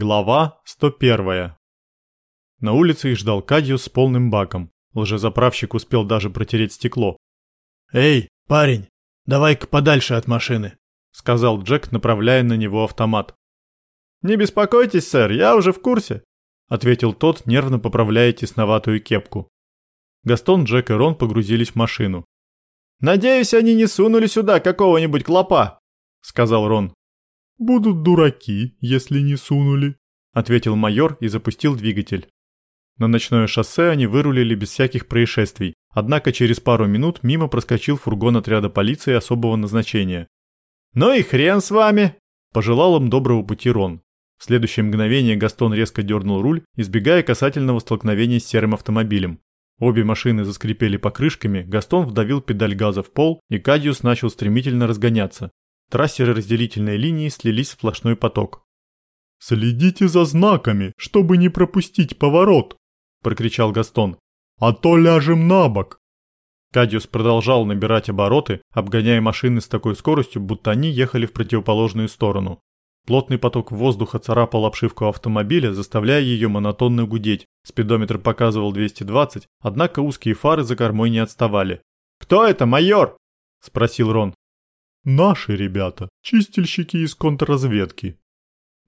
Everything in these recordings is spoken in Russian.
Глава 101. На улице их ждал Кадиус с полным баком. Лжезаправщик успел даже протереть стекло. «Эй, парень, давай-ка подальше от машины», — сказал Джек, направляя на него автомат. «Не беспокойтесь, сэр, я уже в курсе», — ответил тот, нервно поправляя тесноватую кепку. Гастон, Джек и Рон погрузились в машину. «Надеюсь, они не сунули сюда какого-нибудь клопа», — сказал Рон. «Будут дураки, если не сунули», — ответил майор и запустил двигатель. На ночное шоссе они вырулили без всяких происшествий, однако через пару минут мимо проскочил фургон отряда полиции особого назначения. «Ну и хрен с вами!» – пожелал им доброго пути Рон. В следующее мгновение Гастон резко дернул руль, избегая касательного столкновения с серым автомобилем. Обе машины заскрипели покрышками, Гастон вдавил педаль газа в пол, и Кадиус начал стремительно разгоняться. Трассеры разделительной линии слились в сплошной поток. «Следите за знаками, чтобы не пропустить поворот!» – прокричал Гастон. «А то ляжем на бок!» Кадиус продолжал набирать обороты, обгоняя машины с такой скоростью, будто они ехали в противоположную сторону. Плотный поток воздуха царапал обшивку автомобиля, заставляя ее монотонно гудеть. Спидометр показывал 220, однако узкие фары за кормой не отставали. «Кто это, майор?» – спросил Рон. Наши ребята, чистильщики из контрразведки.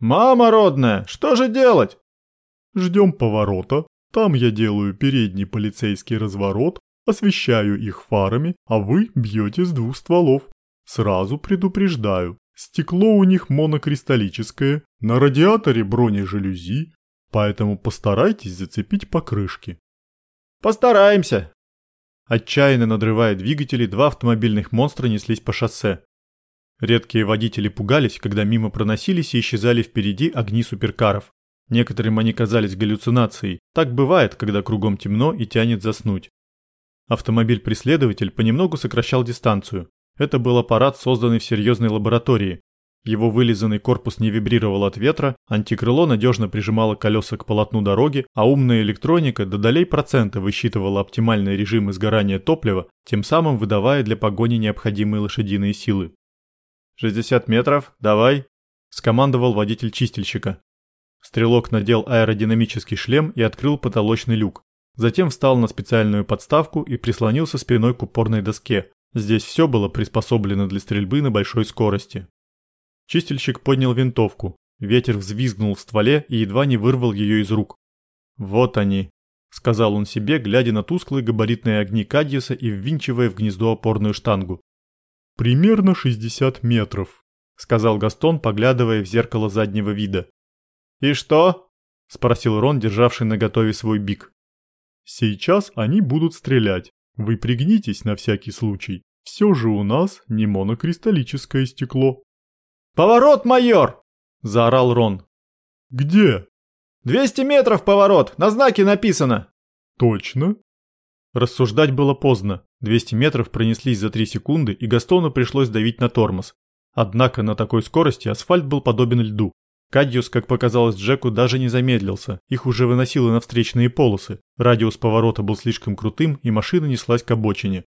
Мама родная, что же делать? Ждем поворота, там я делаю передний полицейский разворот, освещаю их фарами, а вы бьете с двух стволов. Сразу предупреждаю, стекло у них монокристаллическое, на радиаторе бронежалюзи, поэтому постарайтесь зацепить покрышки. Постараемся. Отчаянно надрывая двигатели, два автомобильных монстра неслись по шоссе. Редкие водители пугались, когда мимо проносились и исчезали впереди огни суперкаров. Некоторым они казались галлюцинацией. Так бывает, когда кругом темно и тянет заснуть. Автомобиль-преследователь понемногу сокращал дистанцию. Это был аппарат, созданный в серьезной лаборатории. Его вылизанный корпус не вибрировал от ветра, антикрыло надежно прижимало колеса к полотну дороги, а умная электроника до долей процента высчитывала оптимальный режим изгорания топлива, тем самым выдавая для погони необходимые лошадиные силы. «Шестьдесят метров, давай!» – скомандовал водитель чистильщика. Стрелок надел аэродинамический шлем и открыл потолочный люк. Затем встал на специальную подставку и прислонился спиной к упорной доске. Здесь все было приспособлено для стрельбы на большой скорости. Чистильщик поднял винтовку. Ветер взвизгнул в стволе и едва не вырвал ее из рук. «Вот они», – сказал он себе, глядя на тусклые габаритные огни Кадьеса и ввинчивая в гнездо опорную штангу. «Примерно 60 метров», — сказал Гастон, поглядывая в зеркало заднего вида. «И что?» — спросил Рон, державший наготове свой бик. «Сейчас они будут стрелять. Вы пригнитесь на всякий случай. Все же у нас не монокристаллическое стекло». «Поворот, майор!» — заорал Рон. «Где?» «200 метров поворот, на знаке написано». «Точно?» Рассуждать было поздно. 200 метров пронеслись за 3 секунды, и Гастону пришлось давить на тормоз. Однако на такой скорости асфальт был подобен льду. Кадьюс, как показалось Джеку, даже не замедлился. Их уже выносило на встречные полосы. Радиус поворота был слишком крутым, и машина неслась к обочине.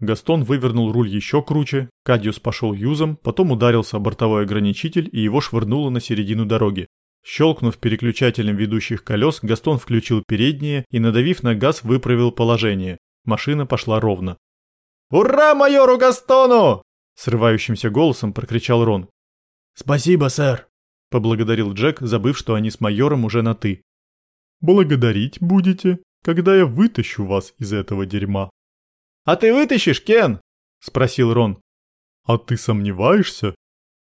Гастон вывернул руль еще круче, Кадьюс пошел юзом, потом ударился о бортовой ограничитель и его швырнуло на середину дороги. Щелкнув переключателем ведущих колес, Гастон включил передние и, надавив на газ, выправил положение. Машина пошла ровно. «Ура майору Гастону!» Срывающимся голосом прокричал Рон. «Спасибо, сэр!» Поблагодарил Джек, забыв, что они с майором уже на «ты». «Благодарить будете, когда я вытащу вас из этого дерьма». «А ты вытащишь, Кен?» Спросил Рон. «А ты сомневаешься?»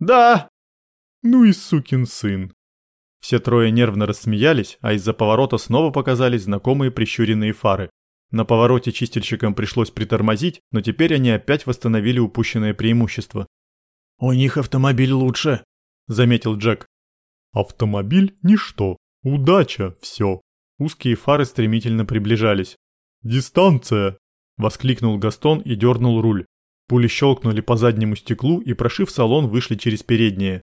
«Да!» «Ну и сукин сын!» Все трое нервно рассмеялись, а из-за поворота снова показались знакомые прищуренные фары. На повороте чистильщикам пришлось притормозить, но теперь они опять восстановили упущенное преимущество. «У них автомобиль лучше», — заметил Джек. «Автомобиль – ничто. Удача – все». Узкие фары стремительно приближались. «Дистанция!» – воскликнул Гастон и дернул руль. Пули щелкнули по заднему стеклу и, прошив салон, вышли через переднее.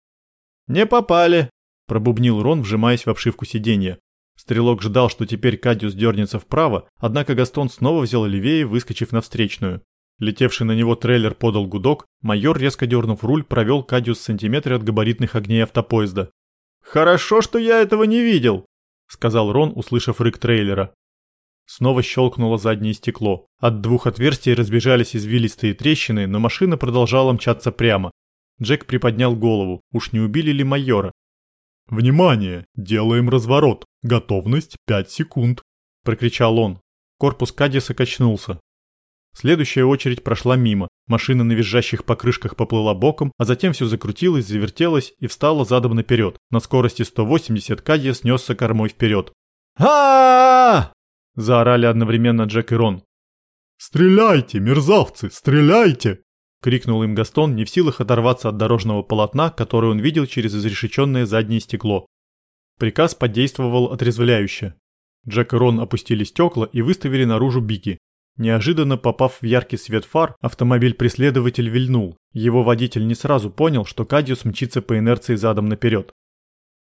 «Не попали!» – пробубнил Рон, вжимаясь в обшивку сиденья. Стрелок ждал, что теперь Кадиус дернется вправо, однако Гастон снова взял левее, выскочив на встречную. Летевший на него трейлер подал гудок, майор, резко дернув руль, провел Кадиус в от габаритных огней автопоезда. Хорошо, что я этого не видел», — сказал Рон, услышав рык трейлера. Снова щелкнуло заднее стекло. От двух отверстий разбежались извилистые трещины, но машина продолжала мчаться прямо. Джек приподнял голову. Уж не убили ли майора? «Внимание! Делаем разворот! Готовность 5 секунд!» – прокричал он. Корпус Кадиса качнулся. Следующая очередь прошла мимо. Машина на визжащих покрышках поплыла боком, а затем все закрутилось, завертелось и встала задом наперед. На скорости 180 Кадия снесся кормой вперед. а Заорали одновременно Джек и Рон. «Стреляйте, мерзавцы, стреляйте!» Крикнул им Гастон, не в силах оторваться от дорожного полотна, которое он видел через изрешеченное заднее стекло. Приказ подействовал отрезвляюще. Джек и Рон опустили стекла и выставили наружу бики. Неожиданно попав в яркий свет фар, автомобиль-преследователь вильнул. Его водитель не сразу понял, что Кадиус мчится по инерции задом наперед.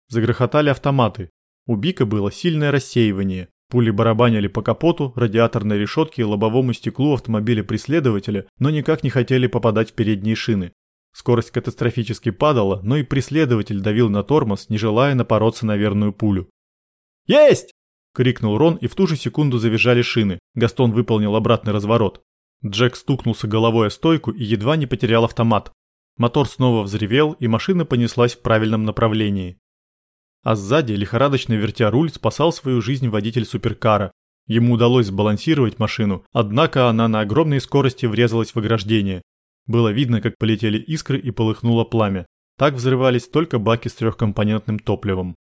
Загрохотали автоматы. У Бика было сильное рассеивание. Пули барабанили по капоту, радиаторной решетке и лобовому стеклу автомобиля преследователя, но никак не хотели попадать в передние шины. Скорость катастрофически падала, но и преследователь давил на тормоз, не желая напороться на верную пулю. «Есть!» — крикнул Рон, и в ту же секунду завизжали шины. Гастон выполнил обратный разворот. Джек стукнулся головой о стойку и едва не потерял автомат. Мотор снова взревел, и машина понеслась в правильном направлении. А сзади, лихорадочно вертя руль, спасал свою жизнь водитель суперкара. Ему удалось сбалансировать машину, однако она на огромной скорости врезалась в ограждение. Было видно, как полетели искры и полыхнуло пламя. Так взрывались только баки с трехкомпонентным топливом.